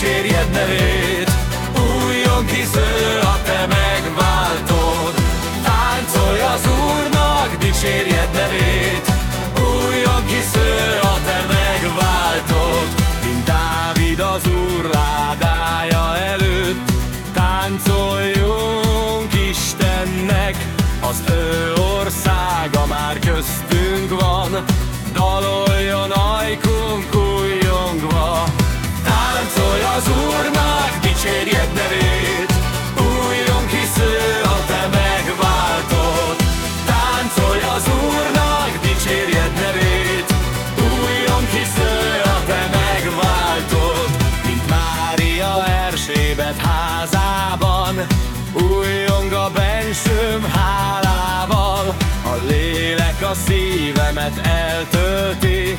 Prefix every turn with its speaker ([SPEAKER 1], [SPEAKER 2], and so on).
[SPEAKER 1] dicsérjed nevét. Újjon kisző a te megváltod. Táncolj az Úrnak, dicsérjed nevét dicsérjed nevét. Újjon hisző a te megváltod. Táncolj az Úrnak, dicsérjed nevét. Újjon hisző a te megváltod. Mint Mária Erzsébet házában Újjong a bensőm hálával. A lélek a szívemet eltölti